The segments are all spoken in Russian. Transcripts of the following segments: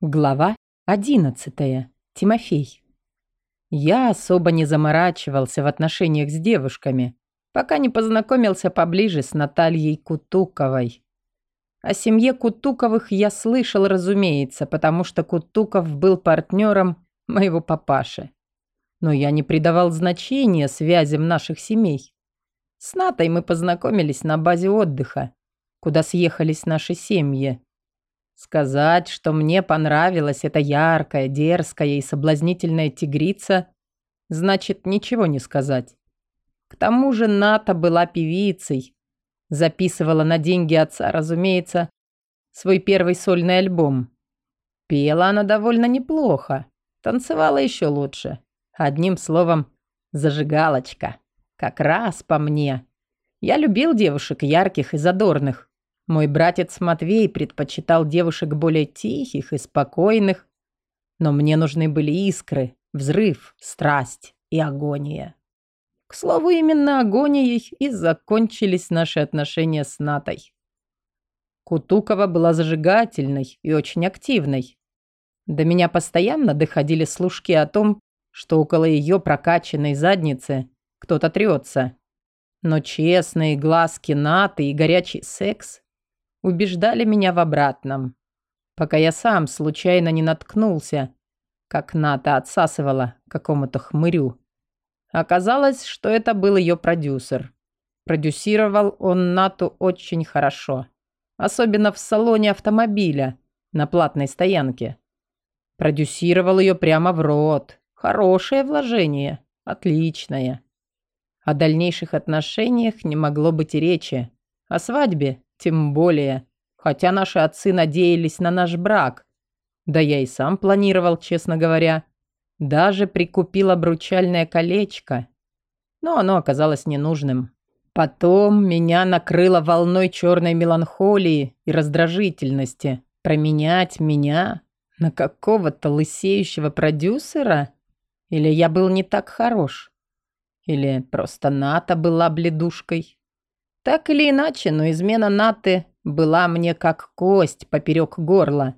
Глава 11. Тимофей. Я особо не заморачивался в отношениях с девушками, пока не познакомился поближе с Натальей Кутуковой. О семье Кутуковых я слышал, разумеется, потому что Кутуков был партнером моего папаши. Но я не придавал значения связям наших семей. С Натой мы познакомились на базе отдыха, куда съехались наши семьи. Сказать, что мне понравилась эта яркая, дерзкая и соблазнительная тигрица, значит ничего не сказать. К тому же Ната была певицей. Записывала на деньги отца, разумеется, свой первый сольный альбом. Пела она довольно неплохо, танцевала еще лучше. Одним словом, зажигалочка. Как раз по мне. Я любил девушек ярких и задорных. Мой братец Матвей предпочитал девушек более тихих и спокойных, но мне нужны были искры, взрыв, страсть и агония. К слову, именно агонией и закончились наши отношения с Натой. Кутукова была зажигательной и очень активной. До меня постоянно доходили слушки о том, что около ее прокачанной задницы кто-то трется. Но честные глазки Наты и горячий секс убеждали меня в обратном, пока я сам случайно не наткнулся, как Ната отсасывала какому-то хмырю. Оказалось, что это был ее продюсер. Продюсировал он Нату очень хорошо, особенно в салоне автомобиля на платной стоянке. Продюсировал ее прямо в рот. Хорошее вложение, отличное. О дальнейших отношениях не могло быть и речи. О свадьбе тем более, хотя наши отцы надеялись на наш брак. Да я и сам планировал, честно говоря. Даже прикупил обручальное колечко. Но оно оказалось ненужным. Потом меня накрыло волной черной меланхолии и раздражительности. Променять меня на какого-то лысеющего продюсера? Или я был не так хорош? Или просто Ната была бледушкой? Так или иначе, но измена Наты была мне как кость поперек горла.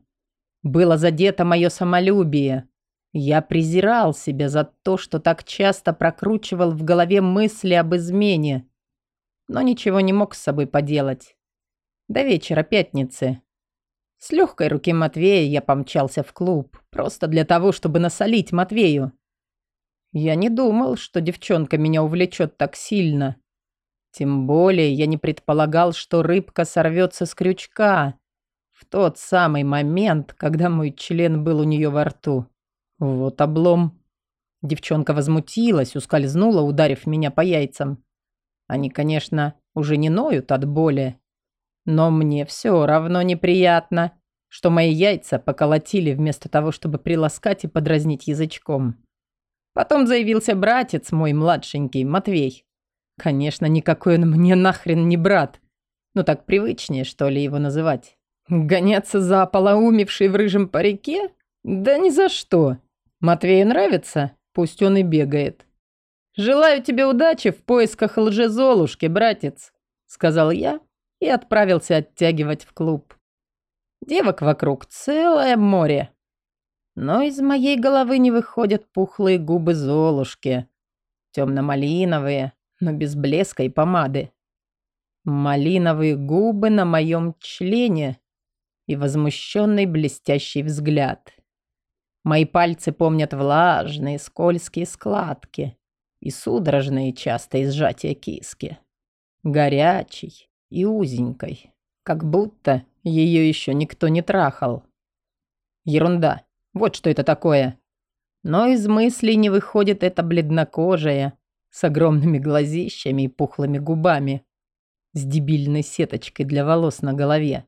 Было задето мое самолюбие. Я презирал себя за то, что так часто прокручивал в голове мысли об измене, но ничего не мог с собой поделать. До вечера пятницы. С легкой руки Матвея я помчался в клуб, просто для того, чтобы насолить Матвею. Я не думал, что девчонка меня увлечет так сильно. Тем более я не предполагал, что рыбка сорвется с крючка в тот самый момент, когда мой член был у нее во рту. Вот облом. Девчонка возмутилась, ускользнула, ударив меня по яйцам. Они, конечно, уже не ноют от боли, но мне все равно неприятно, что мои яйца поколотили вместо того, чтобы приласкать и подразнить язычком. Потом заявился братец мой младшенький, Матвей. Конечно, никакой он мне нахрен не брат. Ну так привычнее, что ли, его называть. Гоняться за полоумевшей в рыжем парике? Да ни за что. Матвею нравится? Пусть он и бегает. «Желаю тебе удачи в поисках лжезолушки, братец», — сказал я и отправился оттягивать в клуб. Девок вокруг целое море. Но из моей головы не выходят пухлые губы Золушки. Темно-малиновые, но без блеска и помады. Малиновые губы на моем члене и возмущенный блестящий взгляд. Мои пальцы помнят влажные, скользкие складки и судорожные частые сжатия киски. Горячий и узенькой, как будто ее еще никто не трахал. Ерунда, вот что это такое. Но из мыслей не выходит эта бледнокожая, с огромными глазищами и пухлыми губами, с дебильной сеточкой для волос на голове.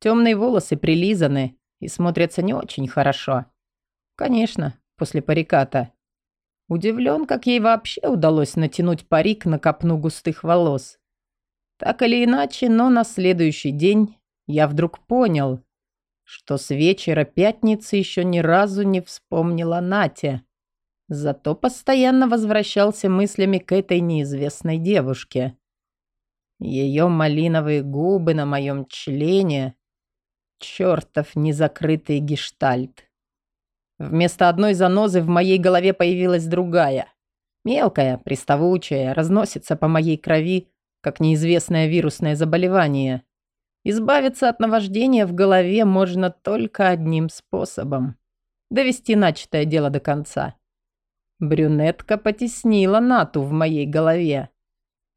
Темные волосы прилизаны и смотрятся не очень хорошо. Конечно, после париката. Удивлен, как ей вообще удалось натянуть парик на копну густых волос. Так или иначе, но на следующий день я вдруг понял, что с вечера пятницы еще ни разу не вспомнила Натя. Зато постоянно возвращался мыслями к этой неизвестной девушке. Ее малиновые губы на моем члене, Чертов незакрытый гештальт. Вместо одной занозы в моей голове появилась другая. Мелкая, приставучая, разносится по моей крови, как неизвестное вирусное заболевание. Избавиться от наваждения в голове можно только одним способом – довести начатое дело до конца. Брюнетка потеснила Нату в моей голове.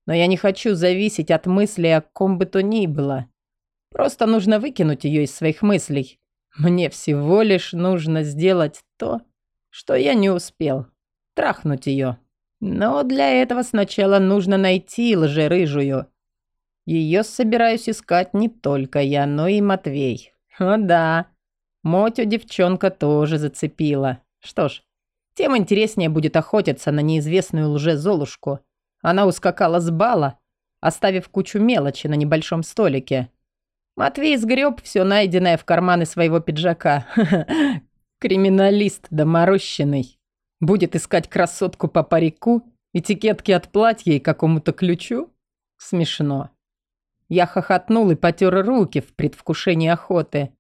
Но я не хочу зависеть от мысли о ком бы то ни было. Просто нужно выкинуть ее из своих мыслей. Мне всего лишь нужно сделать то, что я не успел. Трахнуть ее. Но для этого сначала нужно найти лжерыжую. Ее собираюсь искать не только я, но и Матвей. О да, Мотю девчонка тоже зацепила. Что ж, тем интереснее будет охотиться на неизвестную лже-золушку. Она ускакала с бала, оставив кучу мелочи на небольшом столике. Матвей сгреб все найденное в карманы своего пиджака. Криминалист доморощенный. Будет искать красотку по парику, этикетки от платья и какому-то ключу? Смешно. Я хохотнул и потер руки в предвкушении охоты.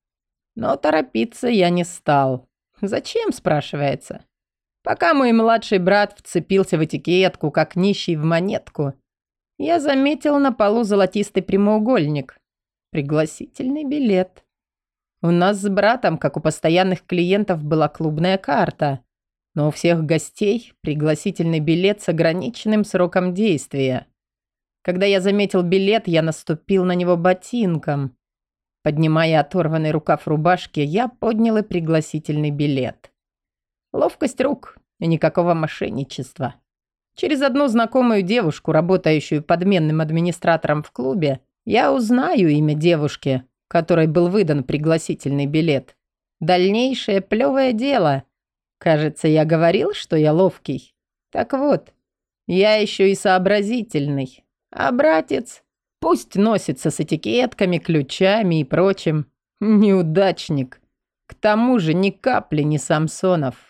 Но торопиться я не стал. Зачем, спрашивается? Пока мой младший брат вцепился в этикетку, как нищий в монетку, я заметил на полу золотистый прямоугольник. Пригласительный билет. У нас с братом, как у постоянных клиентов, была клубная карта, но у всех гостей пригласительный билет с ограниченным сроком действия. Когда я заметил билет, я наступил на него ботинком. Поднимая оторванный рукав рубашки, я поднял и пригласительный билет. Ловкость рук и никакого мошенничества. Через одну знакомую девушку, работающую подменным администратором в клубе, я узнаю имя девушки, которой был выдан пригласительный билет. Дальнейшее плевое дело. Кажется, я говорил, что я ловкий. Так вот, я еще и сообразительный. А братец пусть носится с этикетками, ключами и прочим. Неудачник. К тому же ни капли не Самсонов.